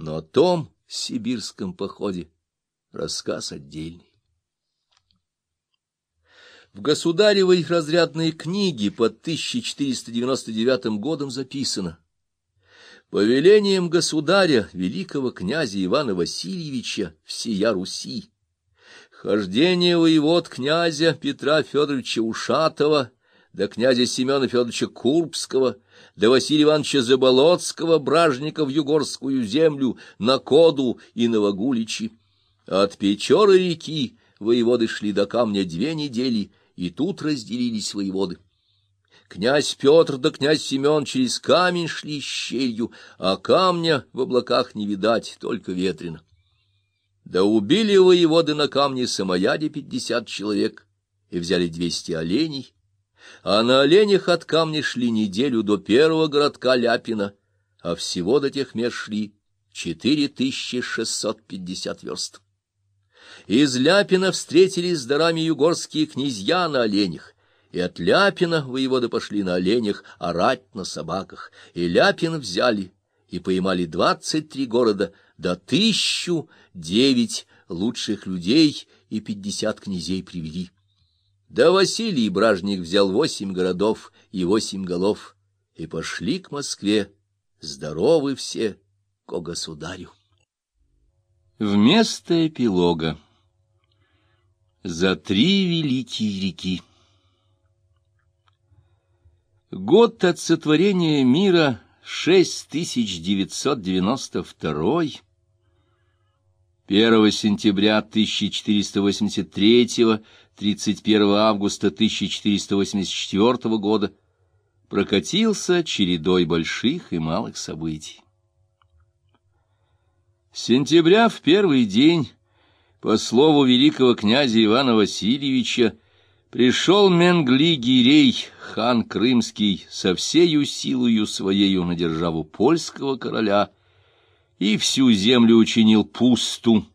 но о том сибирском походе рассказ отдельный. В государевой разрядной книге под 1499 годом записано «По велениям государя, великого князя Ивана Васильевича, всея Руси, хождение воевод князя Петра Федоровича Ушатова до князя Семена Федоровича Курбского, до Василия Ивановича Заболоцкого, бражника в Югорскую землю, на Коду и Новогуличи. От Печоры реки воеводы шли до камня две недели, и тут разделились воеводы. Князь Петр да князь Семен через камень шли щелью, а камня в облаках не видать, только ветрено. Да убили воеводы на камне самояде пятьдесят человек и взяли двести оленей, а на оленях от камня шли неделю до первого городка Ляпина, а всего до тех мест шли четыре тысячи шестьсот пятьдесят верст. Из Ляпина встретились с дарами югорские князья на оленях, и от Ляпина воеводы пошли на оленях орать на собаках, и Ляпин взяли, и поймали двадцать три города, до тысячу девять лучших людей и пятьдесят князей привели. Да Василий Бражник взял восемь городов и восемь голов, и пошли к Москве, здоровы все, ко государю. Вместо эпилога. За три великие реки. Год от сотворения мира 6992 1 сентября 1483, 31 августа 1484 года прокатился чередой больших и малых событий. Сентября в первый день, по слову великого князя Ивана Васильевича, пришел Менгли-Гирей, хан крымский, со всею силою своею на державу польского короля — и всю землю учинил пусту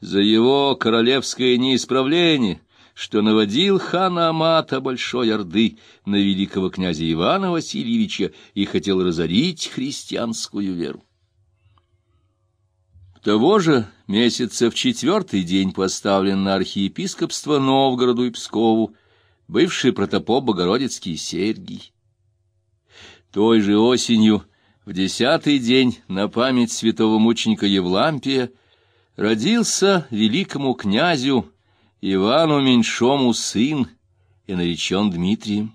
за его королевское неисправление, что наводил хана Амата Большой Орды на великого князя Ивана Васильевича и хотел разорить христианскую веру. Того же месяца в четвертый день поставлен на архиепископство Новгороду и Пскову бывший протопоп Богородицкий Сергий. Той же осенью в десятый день на память святого мученика Евлампия родился великому князю Ивану Меньшому сын и наречен Дмитрием.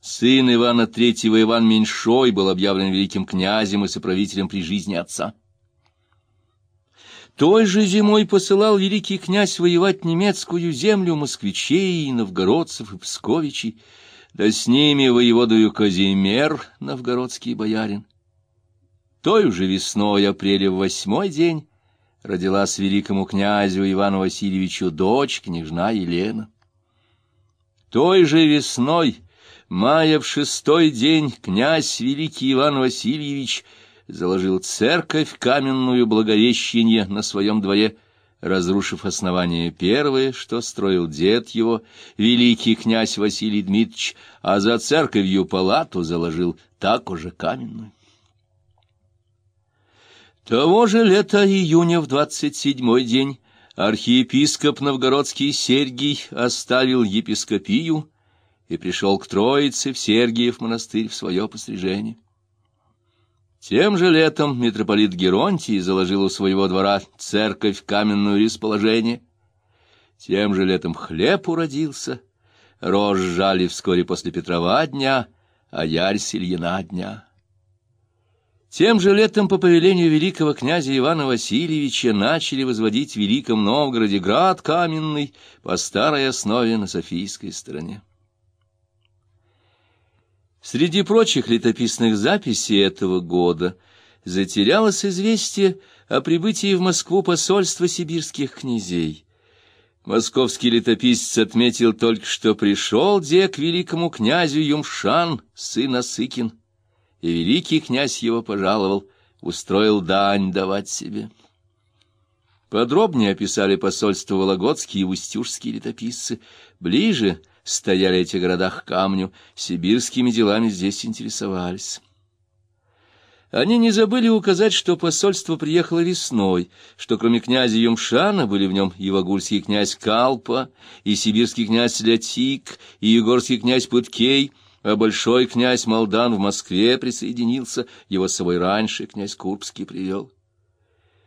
Сын Ивана Третьего Иван Меньшой был объявлен великим князем и соправителем при жизни отца. Той же зимой посылал великий князь воевать немецкую землю москвичей, и новгородцев и псковичей, да с ними воеводою Казимер, новгородский боярин. Той уже весной апреля в восьмой день родилась великому князю Ивану Васильевичу дочь, княжна Елена. Той же весной, мая в шестой день, князь великий Иван Васильевич заложил церковь каменную Благовещенье на своем дворе — разрушив основание первое, что строил дед его, великий князь Василий Дмитриевич, а за церковью палату заложил так уже каменную. Того же лета июня в двадцать седьмой день архиепископ новгородский Сергий оставил епископию и пришел к Троице в Сергиев монастырь в свое пострижение. Тем же летом митрополит Геронтий заложил у своего двора церковь каменную расположение. Тем же летом хлеб уродился, рожь жали вскоре после Петрова дня, а ярь Сильина дня. Тем же летом по повелению великого князя Ивана Васильевича начали возводить в Великом Новгороде град каменный по старой основе на Софийской стороне. Среди прочих летописных записей этого года затерялось известие о прибытии в Москву посольства сибирских князей. Московский летописец отметил только, что пришел де к великому князю Юмшан, сын Асыкин, и великий князь его пожаловал, устроил дань давать себе. Подробнее описали посольство Вологодские и Устюжские летописцы. Ближе стояли эти города к камню, сибирскими делами здесь интересовались. Они не забыли указать, что посольство приехало весной, что кроме князя Юмшана были в нем евагульский князь Калпа, и сибирский князь Лятик, и егорский князь Пыткей, а большой князь Молдан в Москве присоединился, его с собой раньше князь Курбский привел.